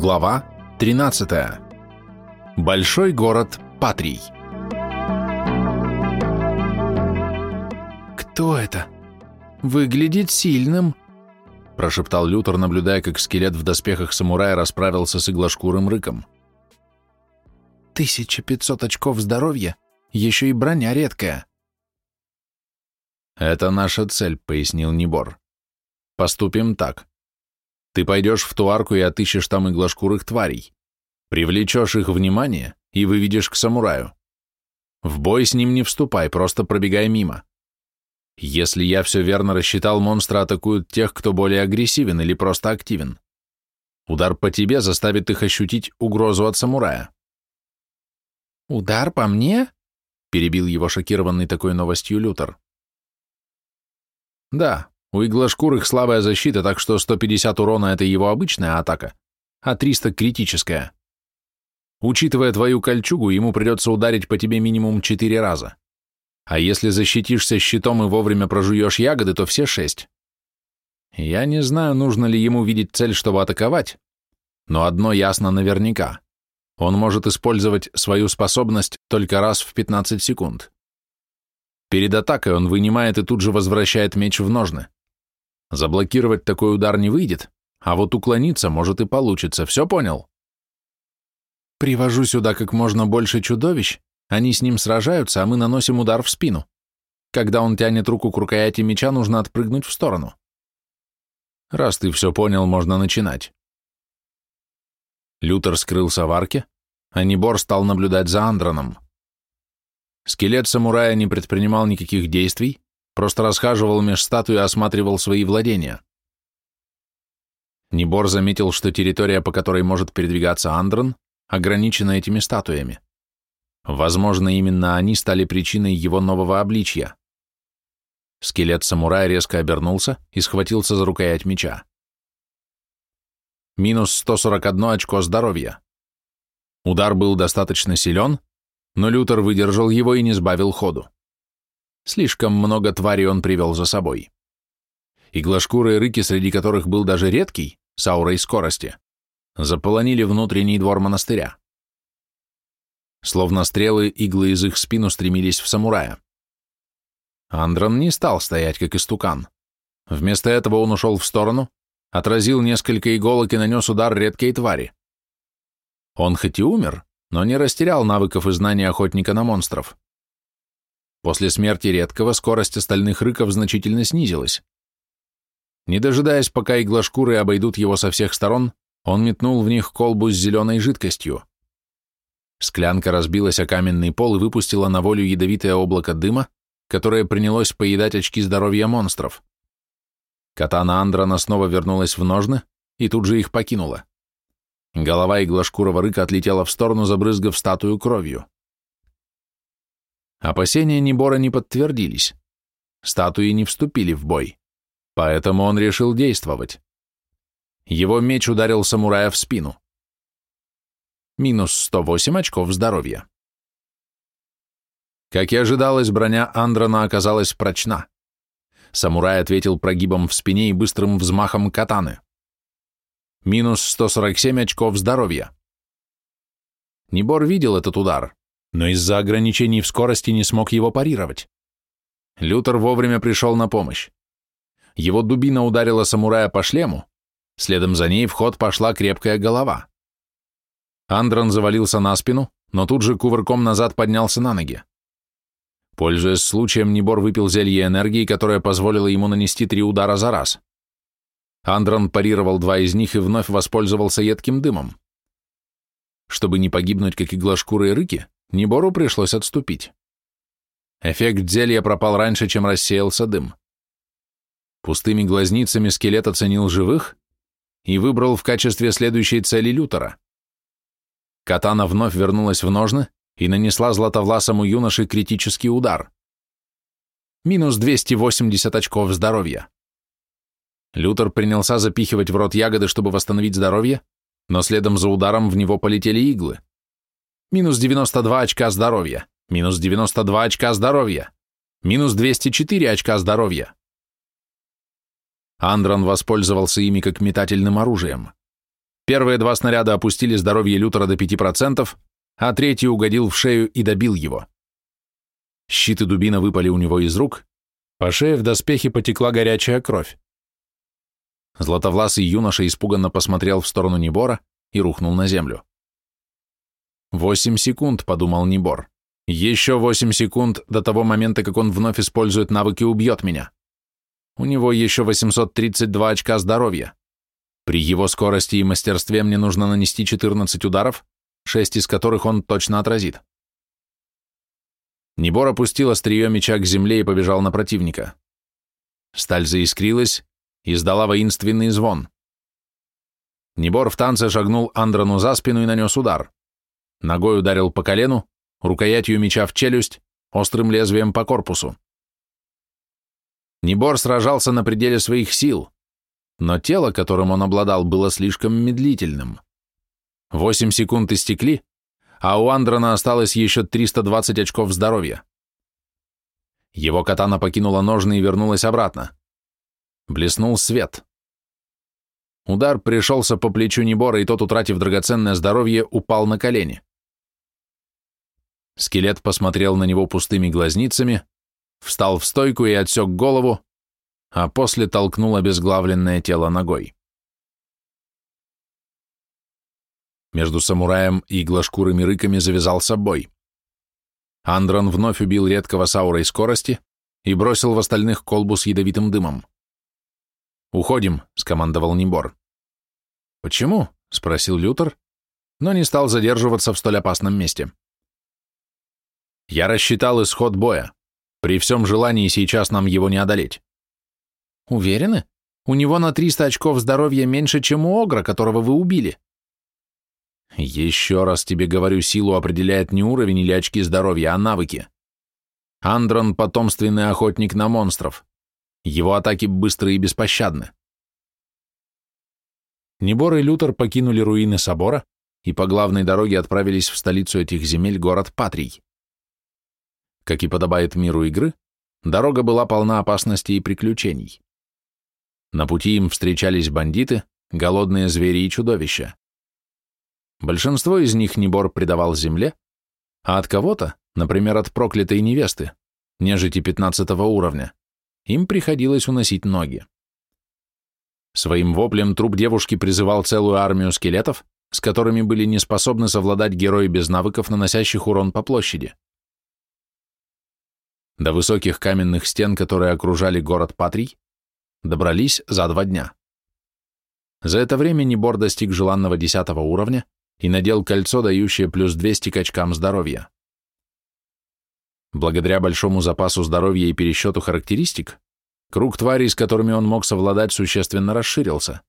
Глава 13. Большой город Патрий. «Кто это? Выглядит сильным», — прошептал Лютер, наблюдая, как скелет в доспехах самурая расправился с иглошкурым рыком. «Тысяча пятьсот очков здоровья, еще и броня редкая». «Это наша цель», — пояснил Небор. «Поступим так. Ты пойдешь в ту арку и отыщешь там иглошкурых тварей, привлечешь их внимание и выведешь к самураю. В бой с ним не вступай, просто пробегай мимо. Если я все верно рассчитал, монстры атакуют тех, кто более агрессивен или просто активен. Удар по тебе заставит их ощутить угрозу от самурая. «Удар по мне?» — перебил его шокированный такой новостью Лютер. Да, у иглошкурых слабая защита, так что 150 урона — это его обычная атака, а 300 — критическая. Учитывая твою кольчугу, ему придется ударить по тебе минимум 4 раза. А если защитишься щитом и вовремя прожуешь ягоды, то все 6. Я не знаю, нужно ли ему видеть цель, чтобы атаковать, но одно ясно наверняка. Он может использовать свою способность только раз в 15 секунд. Перед атакой он вынимает и тут же возвращает меч в ножны. Заблокировать такой удар не выйдет, а вот уклониться может и получится, все понял? Привожу сюда как можно больше чудовищ, они с ним сражаются, а мы наносим удар в спину. Когда он тянет руку к рукояти меча, нужно отпрыгнуть в сторону. Раз ты все понял, можно начинать. Лютер скрылся в арке, а Небор стал наблюдать за Андроном. Скелет самурая не предпринимал никаких действий, просто расхаживал меж статуи и осматривал свои владения. Небор заметил, что территория, по которой может передвигаться Андрон, ограничена этими статуями. Возможно, именно они стали причиной его нового обличья. Скелет самурая резко обернулся и схватился за рукоять меча. Минус 141 очко здоровья. Удар был достаточно силен, но Лютер выдержал его и не сбавил ходу. Слишком много тварей он привел за собой. Иглошкурые рыки, среди которых был даже редкий, с аурой скорости, заполонили внутренний двор монастыря. Словно стрелы, иглы из их спину стремились в самурая. Андрон не стал стоять, как истукан. Вместо этого он ушел в сторону, отразил несколько иголок и нанес удар редкой твари. Он хоть и умер, но не растерял навыков и знаний охотника на монстров. После смерти редкого скорость остальных рыков значительно снизилась. Не дожидаясь, пока иглошкуры обойдут его со всех сторон, он метнул в них колбу с зеленой жидкостью. Склянка разбилась о каменный пол и выпустила на волю ядовитое облако дыма, которое принялось поедать очки здоровья монстров. Катана Андрона снова вернулась в ножны и тут же их покинула. Голова иглошкурого рыка отлетела в сторону, забрызгав статую кровью. Опасения Небора не подтвердились. Статуи не вступили в бой. Поэтому он решил действовать. Его меч ударил самурая в спину. Минус 108 очков здоровья. Как и ожидалось, броня Андрона оказалась прочна. Самурай ответил прогибом в спине и быстрым взмахом катаны. Минус 147 очков здоровья. Небор видел этот удар, но из-за ограничений в скорости не смог его парировать. Лютер вовремя пришел на помощь. Его дубина ударила самурая по шлему, следом за ней в ход пошла крепкая голова. Андрон завалился на спину, но тут же кувырком назад поднялся на ноги. Пользуясь случаем, Небор выпил зелье энергии, которое позволило ему нанести три удара за раз. Андрон парировал два из них и вновь воспользовался едким дымом. Чтобы не погибнуть, как иглошкурые рыки, Небору пришлось отступить. Эффект зелья пропал раньше, чем рассеялся дым. Пустыми глазницами скелет оценил живых и выбрал в качестве следующей цели Лютера. Катана вновь вернулась в ножны и нанесла златовласому юноше критический удар. Минус 280 очков здоровья. Лютер принялся запихивать в рот ягоды, чтобы восстановить здоровье, но следом за ударом в него полетели иглы. Минус 92 очка здоровья, минус 92 очка здоровья, минус 204 очка здоровья. Андрон воспользовался ими как метательным оружием. Первые два снаряда опустили здоровье Лютера до 5%, а третий угодил в шею и добил его. Щит и дубина выпали у него из рук, по шее в доспехе потекла горячая кровь. Златовласый юноша испуганно посмотрел в сторону Небора и рухнул на землю. «Восемь секунд», — подумал Небор. «Еще восемь секунд до того момента, как он вновь использует навыки и убьет меня. У него еще 832 очка здоровья. При его скорости и мастерстве мне нужно нанести 14 ударов, 6 из которых он точно отразит». Небор опустил острие меча к земле и побежал на противника. Сталь заискрилась, издала воинственный звон. Небор в танце шагнул Андрону за спину и нанес удар. Ногой ударил по колену, рукоятью меча в челюсть, острым лезвием по корпусу. Небор сражался на пределе своих сил, но тело, которым он обладал, было слишком медлительным. Восемь секунд истекли, а у Андрона осталось еще 320 очков здоровья. Его катана покинула ножны и вернулась обратно. Блеснул свет. Удар пришелся по плечу Небора, и тот, утратив драгоценное здоровье, упал на колени. Скелет посмотрел на него пустыми глазницами, встал в стойку и отсек голову, а после толкнул обезглавленное тело ногой. Между самураем и иглошкурыми рыками завязался бой. Андрон вновь убил редкого саурой скорости и бросил в остальных колбу с ядовитым дымом. «Уходим», — скомандовал Небор. «Почему?» — спросил Лютер, но не стал задерживаться в столь опасном месте. «Я рассчитал исход боя. При всем желании сейчас нам его не одолеть». «Уверены? У него на 300 очков здоровья меньше, чем у Огра, которого вы убили». «Еще раз тебе говорю, силу определяет не уровень или очки здоровья, а навыки. Андрон — потомственный охотник на монстров. Его атаки быстрые и беспощадны. Небор и Лютер покинули руины собора и по главной дороге отправились в столицу этих земель, город Патрий. Как и подобает миру игры, дорога была полна опасностей и приключений. На пути им встречались бандиты, голодные звери и чудовища. Большинство из них Небор предавал земле, а от кого-то, например, от проклятой невесты, нежити 15 уровня, им приходилось уносить ноги. Своим воплем труп девушки призывал целую армию скелетов, с которыми были не способны совладать герои без навыков, наносящих урон по площади. До высоких каменных стен, которые окружали город Патрий, добрались за два дня. За это время Небор достиг желанного десятого уровня и надел кольцо, дающее плюс 200 к очкам здоровья. Благодаря большому запасу здоровья и пересчету характеристик, круг тварей, с которыми он мог совладать, существенно расширился.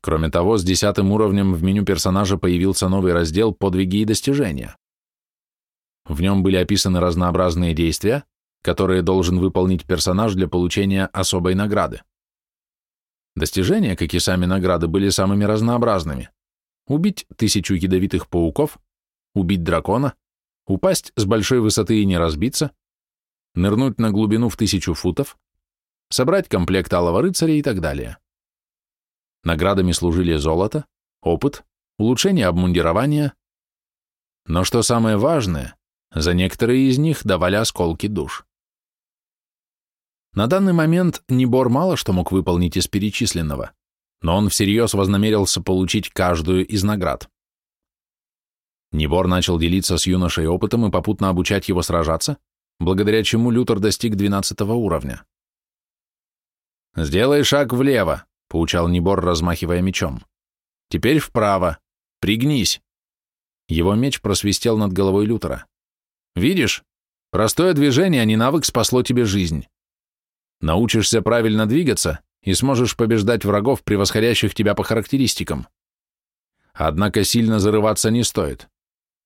Кроме того, с десятым уровнем в меню персонажа появился новый раздел «Подвиги и достижения». В нем были описаны разнообразные действия, которые должен выполнить персонаж для получения особой награды. Достижения, как и сами награды, были самыми разнообразными. Убить тысячу ядовитых пауков, убить дракона, упасть с большой высоты и не разбиться, нырнуть на глубину в тысячу футов, собрать комплект алого рыцаря и так далее. Наградами служили золото, опыт, улучшение обмундирования, но что самое важное, за некоторые из них давали осколки душ. На данный момент Небор мало что мог выполнить из перечисленного, но он всерьез вознамерился получить каждую из наград. Небор начал делиться с юношей опытом и попутно обучать его сражаться, благодаря чему Лютер достиг 12 уровня. «Сделай шаг влево», — поучал Небор, размахивая мечом. «Теперь вправо. Пригнись». Его меч просвистел над головой Лютера. «Видишь? Простое движение, а не навык спасло тебе жизнь. Научишься правильно двигаться и сможешь побеждать врагов, превосходящих тебя по характеристикам. Однако сильно зарываться не стоит.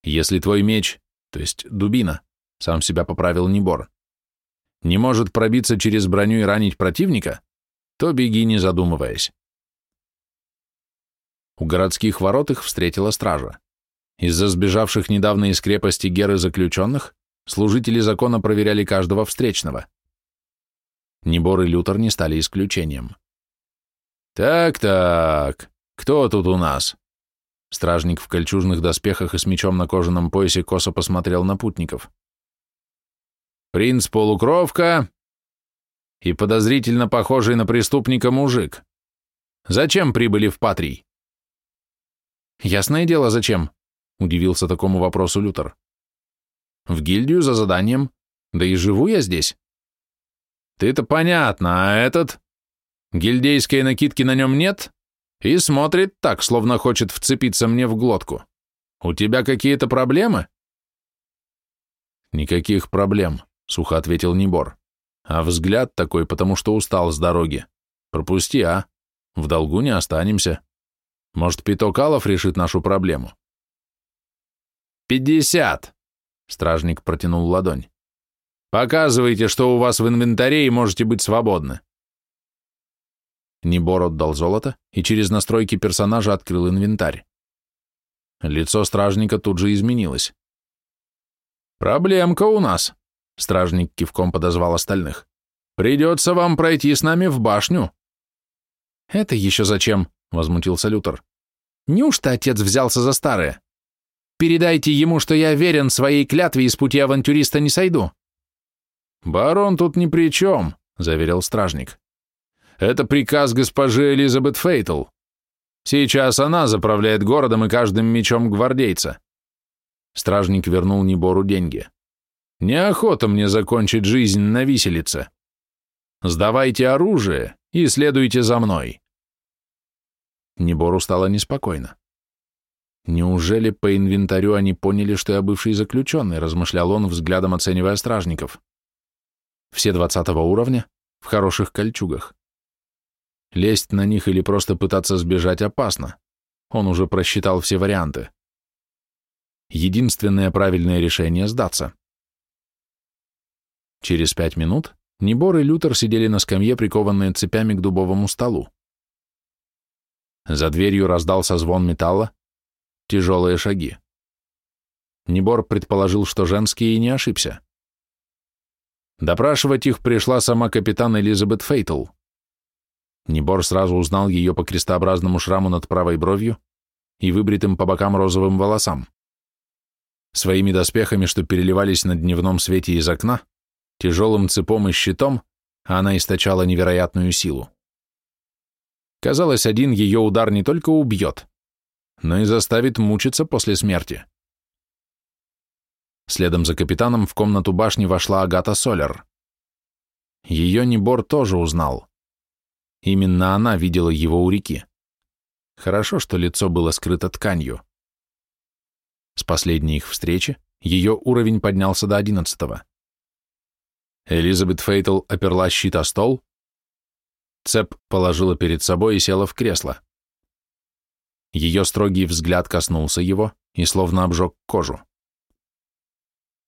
Если твой меч, то есть дубина, сам себя поправил Небор, не может пробиться через броню и ранить противника, то беги, не задумываясь. У городских ворот их встретила стража. Из-за сбежавших недавно из крепости Геры заключенных, служители закона проверяли каждого встречного. Небор и Лютер не стали исключением. «Так-так», Кто тут у нас?» Стражник в кольчужных доспехах и с мечом на кожаном поясе косо посмотрел на путников. «Принц-полукровка и подозрительно похожий на преступника мужик. Зачем прибыли в Патрий?» «Ясное дело, зачем?» — удивился такому вопросу Лютер. «В гильдию за заданием. Да и живу я здесь». «Ты-то понятно, а этот? Гильдейской накидки на нем нет?» и смотрит так, словно хочет вцепиться мне в глотку. У тебя какие-то проблемы? Никаких проблем, сухо ответил Небор. А взгляд такой, потому что устал с дороги. Пропусти, а? В долгу не останемся. Может, пяток алов решит нашу проблему? Пятьдесят! Стражник протянул ладонь. Показывайте, что у вас в инвентаре, и можете быть свободны. Небор отдал золото и через настройки персонажа открыл инвентарь. Лицо стражника тут же изменилось. «Проблемка у нас», — стражник кивком подозвал остальных. «Придется вам пройти с нами в башню». «Это еще зачем?» — возмутился Лютер. «Неужто отец взялся за старое? Передайте ему, что я верен своей клятве и с пути авантюриста не сойду». «Барон тут ни при чем», — заверил стражник. Это приказ госпожи Элизабет Фейтл. Сейчас она заправляет городом и каждым мечом гвардейца. Стражник вернул Небору деньги. Неохота мне закончить жизнь на виселице. Сдавайте оружие и следуйте за мной. Небору стало неспокойно. Неужели по инвентарю они поняли, что я бывший заключенный, размышлял он, взглядом оценивая стражников. Все двадцатого уровня, в хороших кольчугах. Лезть на них или просто пытаться сбежать опасно. Он уже просчитал все варианты. Единственное правильное решение — сдаться. Через пять минут Небор и Лютер сидели на скамье, прикованные цепями к дубовому столу. За дверью раздался звон металла, тяжелые шаги. Небор предположил, что женские, и не ошибся. Допрашивать их пришла сама капитан Элизабет Фейтл. Небор сразу узнал ее по крестообразному шраму над правой бровью и выбритым по бокам розовым волосам. Своими доспехами, что переливались на дневном свете из окна, тяжелым цепом и щитом, она источала невероятную силу. Казалось, один ее удар не только убьет, но и заставит мучиться после смерти. Следом за капитаном в комнату башни вошла Агата Солер. Ее Небор тоже узнал. Именно она видела его у реки. Хорошо, что лицо было скрыто тканью. С последней их встречи ее уровень поднялся до одиннадцатого. Элизабет Фейтл оперла щит о стол, цеп положила перед собой и села в кресло. Ее строгий взгляд коснулся его и словно обжег кожу.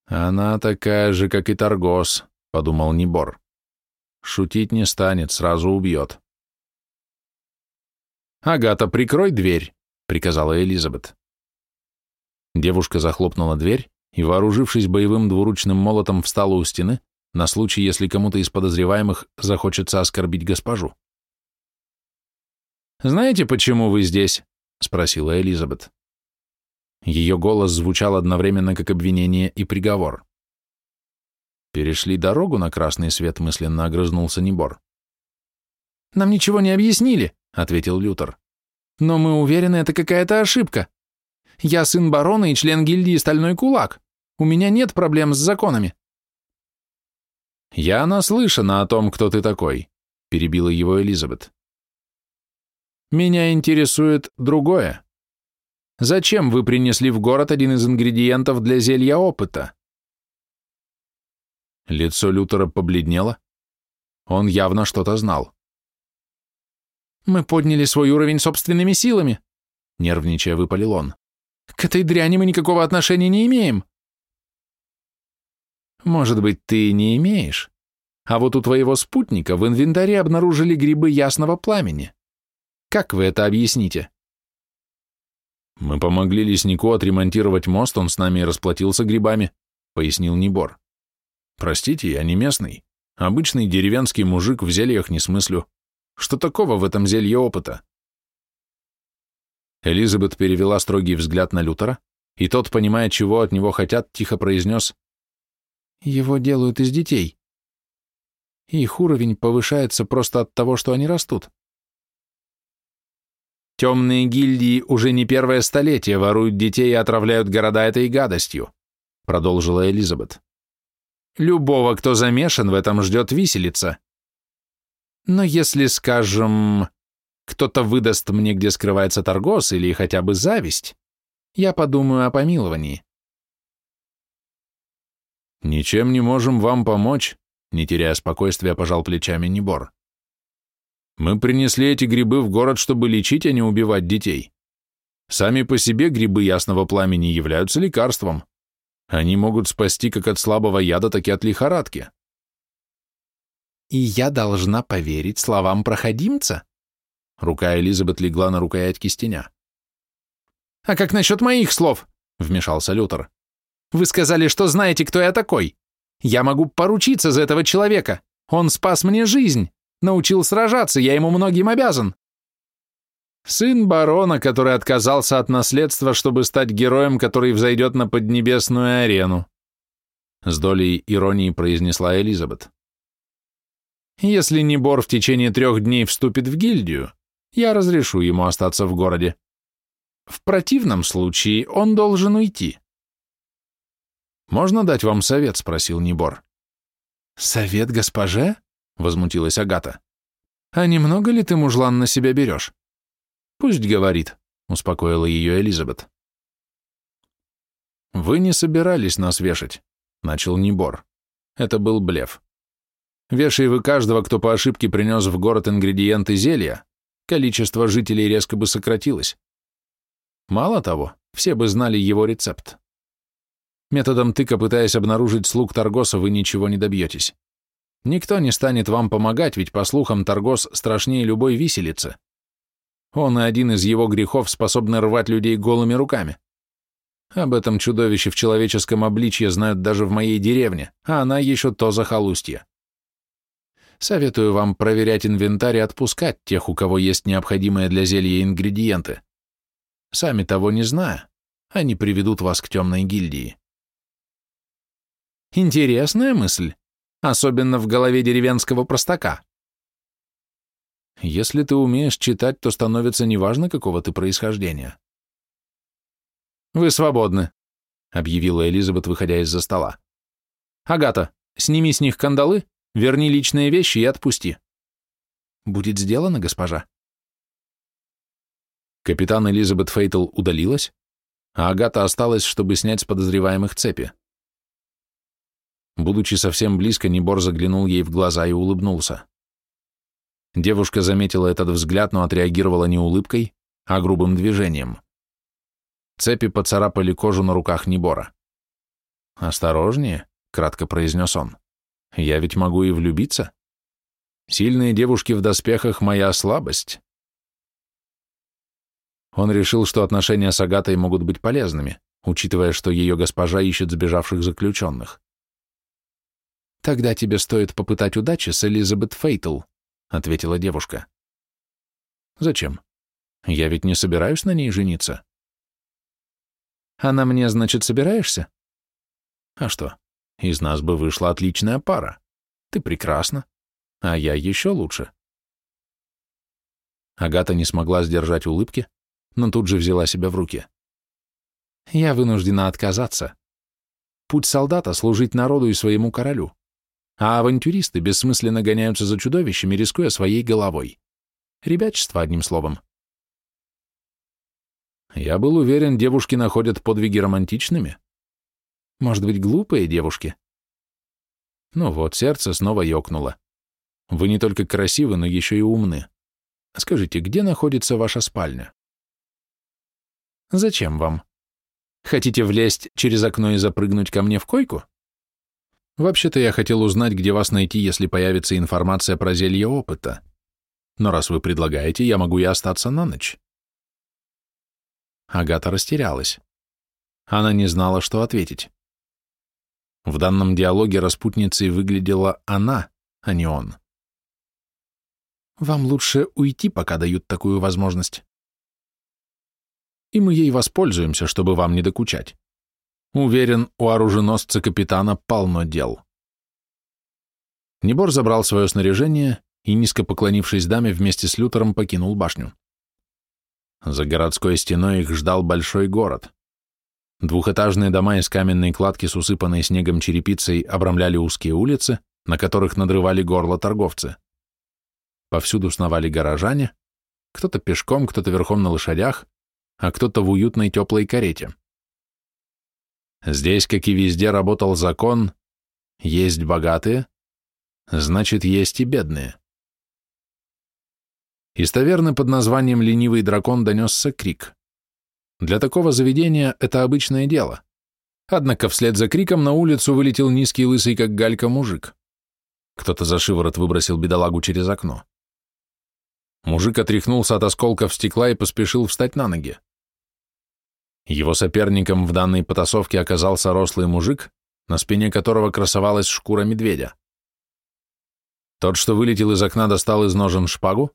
«Она такая же, как и Торгос», — подумал Небор. «Шутить не станет, сразу убьет». «Агата, прикрой дверь», — приказала Элизабет. Девушка захлопнула дверь и, вооружившись боевым двуручным молотом, встала у стены на случай, если кому-то из подозреваемых захочется оскорбить госпожу. «Знаете, почему вы здесь?» — спросила Элизабет. Ее голос звучал одновременно как обвинение и приговор. «Перешли дорогу на красный свет», — мысленно огрызнулся Небор. «Нам ничего не объяснили», ответил Лютер. Но мы уверены, это какая-то ошибка. Я сын барона и член гильдии Стальной Кулак. У меня нет проблем с законами. Я наслышана о том, кто ты такой, перебила его Элизабет. Меня интересует другое. Зачем вы принесли в город один из ингредиентов для зелья опыта? Лицо Лютера побледнело. Он явно что-то знал. Мы подняли свой уровень собственными силами, нервничая выпалил он. К этой дряни мы никакого отношения не имеем. Может быть, ты не имеешь, а вот у твоего спутника в инвентаре обнаружили грибы ясного пламени. Как вы это объясните? Мы помогли леснику отремонтировать мост, он с нами и расплатился грибами, пояснил Небор. Простите, я не местный. Обычный деревенский мужик в зельях не смыслю. Что такого в этом зелье опыта? Элизабет перевела строгий взгляд на Лютера, и тот, понимая, чего от него хотят, тихо произнес «Его делают из детей. Их уровень повышается просто от того, что они растут». Темные гильдии уже не первое столетие воруют детей и отравляют города этой гадостью, продолжила Элизабет. Любого, кто замешан в этом, ждет виселица. Но если, скажем, кто-то выдаст мне, где скрывается торгос или хотя бы зависть, я подумаю о помиловании. Ничем не можем вам помочь, не теряя спокойствия, пожал плечами Небор. Мы принесли эти грибы в город, чтобы лечить, а не убивать детей. Сами по себе грибы ясного пламени являются лекарством. Они могут спасти как от слабого яда, так и от лихорадки. И я должна поверить словам проходимца? Рука Элизабет легла на рукоять кистеня. «А как насчет моих слов?» — вмешался Лютер. «Вы сказали, что знаете, кто я такой. Я могу поручиться за этого человека. Он спас мне жизнь, научил сражаться, я ему многим обязан». Сын барона, который отказался от наследства, чтобы стать героем, который взойдет на поднебесную арену. С долей иронии произнесла Элизабет. Если Небор в течение трех дней вступит в гильдию, я разрешу ему остаться в городе. В противном случае он должен уйти. «Можно дать вам совет?» — спросил Небор. «Совет госпоже?» — возмутилась Агата. «А немного ли ты мужлан на себя берешь?» «Пусть говорит», — успокоила ее Элизабет. «Вы не собирались нас вешать», — начал Небор. Это был блеф. Вешай вы каждого, кто по ошибке принес в город ингредиенты зелья, количество жителей резко бы сократилось. Мало того, все бы знали его рецепт. Методом тыка, пытаясь обнаружить слуг Таргоса, вы ничего не добьетесь. Никто не станет вам помогать, ведь, по слухам, Таргос страшнее любой виселицы. Он и один из его грехов способны рвать людей голыми руками. Об этом чудовище в человеческом обличье знают даже в моей деревне, а она еще то захолустье. Советую вам проверять инвентарь и отпускать тех, у кого есть необходимые для зелья ингредиенты. Сами того не зная, они приведут вас к темной гильдии. Интересная мысль, особенно в голове деревенского простака. Если ты умеешь читать, то становится неважно, какого ты происхождения. «Вы свободны», — объявила Элизабет, выходя из-за стола. «Агата, сними с них кандалы Верни личные вещи и отпусти. Будет сделано, госпожа. Капитан Элизабет Фейтл удалилась, а Агата осталась, чтобы снять с подозреваемых цепи. Будучи совсем близко, Небор заглянул ей в глаза и улыбнулся. Девушка заметила этот взгляд, но отреагировала не улыбкой, а грубым движением. Цепи поцарапали кожу на руках Небора. «Осторожнее», — кратко произнес он. Я ведь могу и влюбиться. Сильные девушки в доспехах — моя слабость. Он решил, что отношения с Агатой могут быть полезными, учитывая, что ее госпожа ищет сбежавших заключенных. «Тогда тебе стоит попытать удачи с Элизабет Фейтл», — ответила девушка. «Зачем? Я ведь не собираюсь на ней жениться». «А на мне, значит, собираешься?» «А что? Из нас бы вышла отличная пара. Ты прекрасна, а я еще лучше. Агата не смогла сдержать улыбки, но тут же взяла себя в руки. Я вынуждена отказаться. Путь солдата — служить народу и своему королю. А авантюристы бессмысленно гоняются за чудовищами, рискуя своей головой. Ребячество, одним словом. Я был уверен, девушки находят подвиги романтичными. Может быть, глупые девушки? Ну вот, сердце снова ёкнуло. Вы не только красивы, но еще и умны. Скажите, где находится ваша спальня? Зачем вам? Хотите влезть через окно и запрыгнуть ко мне в койку? Вообще-то я хотел узнать, где вас найти, если появится информация про зелье опыта. Но раз вы предлагаете, я могу и остаться на ночь. Агата растерялась. Она не знала, что ответить. В данном диалоге распутницей выглядела она, а не он. «Вам лучше уйти, пока дают такую возможность». и мы ей воспользуемся, чтобы вам не докучать. Уверен, у оруженосца капитана полно дел. Небор забрал свое снаряжение и, низко поклонившись даме, вместе с Лютером покинул башню. За городской стеной их ждал большой город. Двухэтажные дома из каменной кладки с усыпанной снегом черепицей обрамляли узкие улицы, на которых надрывали горло торговцы. Повсюду сновали горожане, кто-то пешком, кто-то верхом на лошадях, а кто-то в уютной теплой карете. Здесь, как и везде, работал закон «есть богатые, значит, есть и бедные». Из таверны под названием «Ленивый дракон» донесся крик. Для такого заведения это обычное дело. Однако вслед за криком на улицу вылетел низкий лысый, как галька, мужик. Кто-то за шиворот выбросил бедолагу через окно. Мужик отряхнулся от осколков стекла и поспешил встать на ноги. Его соперником в данной потасовке оказался рослый мужик, на спине которого красовалась шкура медведя. Тот, что вылетел из окна, достал из ножен шпагу,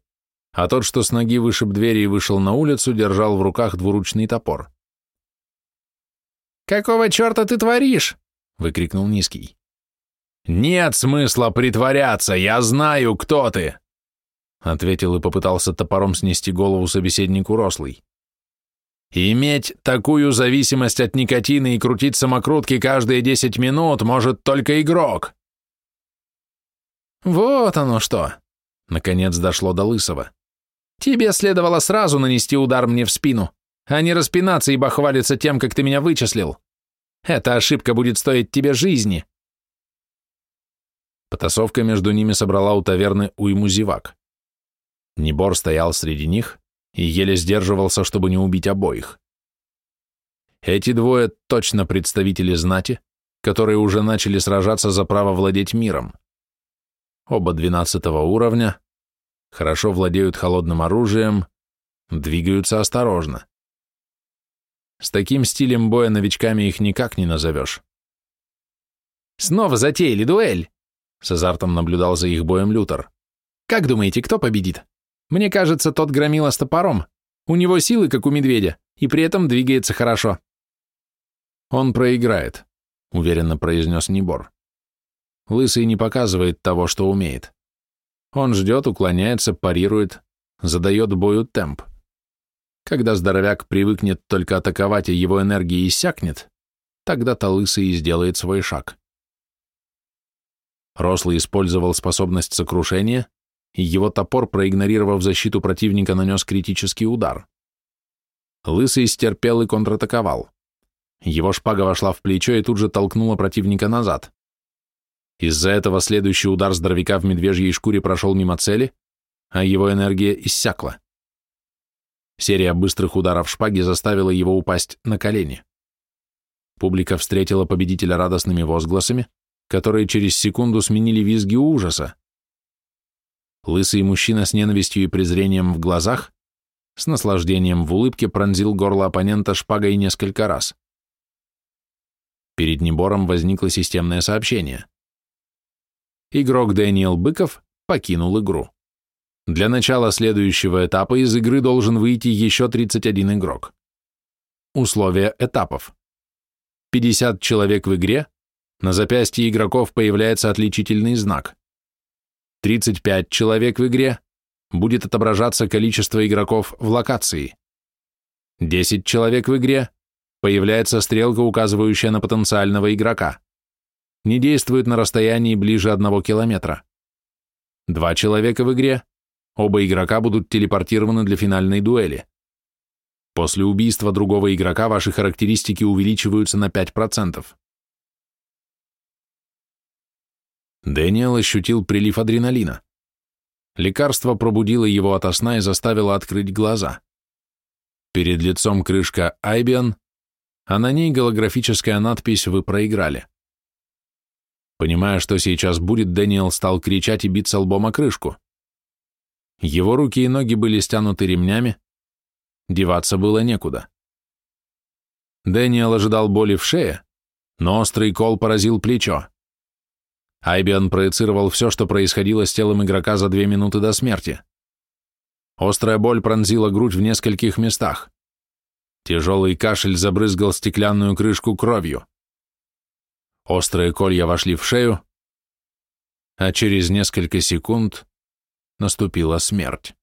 а тот, что с ноги вышиб двери и вышел на улицу, держал в руках двуручный топор. «Какого черта ты творишь?» — выкрикнул Низкий. «Нет смысла притворяться, я знаю, кто ты!» — ответил и попытался топором снести голову собеседнику рослый. «Иметь такую зависимость от никотина и крутить самокрутки каждые десять минут может только игрок!» «Вот оно что!» — наконец дошло до Лысого. Тебе следовало сразу нанести удар мне в спину, а не распинаться и бахвалиться тем, как ты меня вычислил. Эта ошибка будет стоить тебе жизни. Потасовка между ними собрала у таверны уйму зевак. Небор стоял среди них и еле сдерживался, чтобы не убить обоих. Эти двое точно представители знати, которые уже начали сражаться за право владеть миром. Оба двенадцатого уровня, хорошо владеют холодным оружием, двигаются осторожно. С таким стилем боя новичками их никак не назовешь. «Снова затеяли дуэль!» С азартом наблюдал за их боем Лютер. «Как думаете, кто победит? Мне кажется, тот громила с топором. У него силы, как у медведя, и при этом двигается хорошо». «Он проиграет», — уверенно произнес Небор. «Лысый не показывает того, что умеет. Он ждет, уклоняется, парирует, задает бою темп. Когда здоровяк привыкнет только атаковать, и его энергия иссякнет, тогда-то лысый сделает свой шаг. Рослый использовал способность сокрушения, его топор, проигнорировав защиту противника, нанес критический удар. Лысый стерпел и контратаковал. Его шпага вошла в плечо и тут же толкнула противника назад. Из-за этого следующий удар здоровяка в медвежьей шкуре прошел мимо цели, а его энергия иссякла. Серия быстрых ударов шпаги заставила его упасть на колени. Публика встретила победителя радостными возгласами, которые через секунду сменили визги ужаса. Лысый мужчина с ненавистью и презрением в глазах, с наслаждением в улыбке пронзил горло оппонента шпагой несколько раз. Перед Небором возникло системное сообщение игрок Дэниел Быков покинул игру. Для начала следующего этапа из игры должен выйти еще 31 игрок. Условия этапов. 50 человек в игре, на запястье игроков появляется отличительный знак. 35 человек в игре, будет отображаться количество игроков в локации. 10 человек в игре, появляется стрелка, указывающая на потенциального игрока не действует на расстоянии ближе одного километра. Два человека в игре, оба игрока будут телепортированы для финальной дуэли. После убийства другого игрока ваши характеристики увеличиваются на 5%. Дэниел ощутил прилив адреналина. Лекарство пробудило его ото сна и заставило открыть глаза. Перед лицом крышка Айбиан, а на ней голографическая надпись «Вы проиграли». Понимая, что сейчас будет, Дэниел стал кричать и биться лбом о крышку. Его руки и ноги были стянуты ремнями, деваться было некуда. Дэниел ожидал боли в шее, но острый кол поразил плечо. Айбиан проецировал все, что происходило с телом игрока за две минуты до смерти. Острая боль пронзила грудь в нескольких местах. Тяжелый кашель забрызгал стеклянную крышку кровью. Острые колья вошли в шею, а через несколько секунд наступила смерть.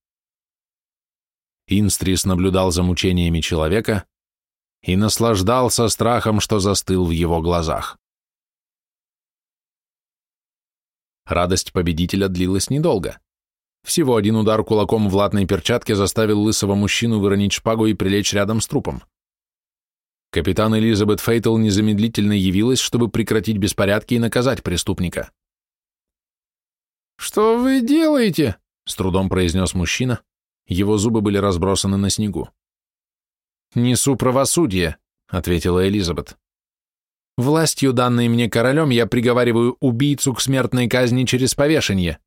Инстрис наблюдал за мучениями человека и наслаждался страхом, что застыл в его глазах. Радость победителя длилась недолго. Всего один удар кулаком в латной перчатке заставил лысого мужчину выронить шпагу и прилечь рядом с трупом. Капитан Элизабет Фейтл незамедлительно явилась, чтобы прекратить беспорядки и наказать преступника. «Что вы делаете?» — с трудом произнес мужчина. Его зубы были разбросаны на снегу. «Несу правосудие», — ответила Элизабет. «Властью, данной мне королем, я приговариваю убийцу к смертной казни через повешение».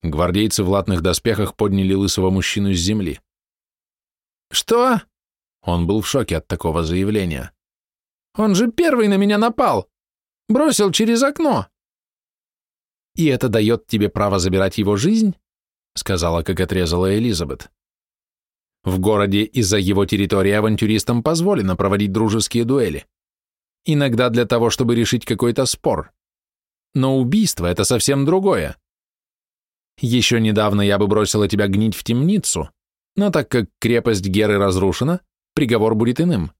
Гвардейцы в латных доспехах подняли лысого мужчину с земли. «Что?» Он был в шоке от такого заявления. «Он же первый на меня напал! Бросил через окно!» «И это дает тебе право забирать его жизнь?» сказала, как отрезала Элизабет. В городе из-за его территории авантюристам позволено проводить дружеские дуэли. Иногда для того, чтобы решить какой-то спор. Но убийство — это совсем другое. Еще недавно я бы бросила тебя гнить в темницу, но так как крепость Геры разрушена, приговор будет иным.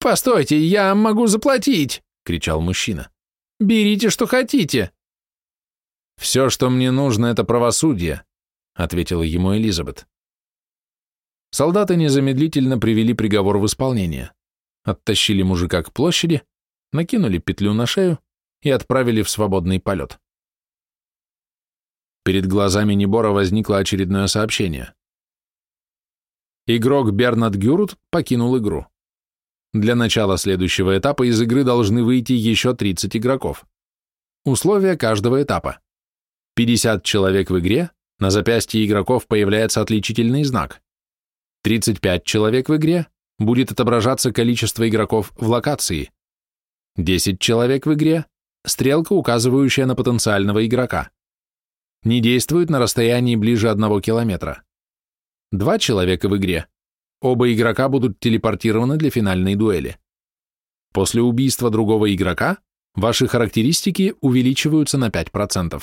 «Постойте, я могу заплатить!» — кричал мужчина. «Берите, что хотите!» «Все, что мне нужно, это правосудие», — ответила ему Элизабет. Солдаты незамедлительно привели приговор в исполнение, оттащили мужика к площади, накинули петлю на шею и отправили в свободный полет. Перед глазами Небора возникло очередное сообщение. Игрок Бернат Гюрут покинул игру. Для начала следующего этапа из игры должны выйти еще 30 игроков. Условия каждого этапа. 50 человек в игре, на запястье игроков появляется отличительный знак. 35 человек в игре, будет отображаться количество игроков в локации. 10 человек в игре, стрелка, указывающая на потенциального игрока не действует на расстоянии ближе одного километра. Два человека в игре. Оба игрока будут телепортированы для финальной дуэли. После убийства другого игрока ваши характеристики увеличиваются на 5%.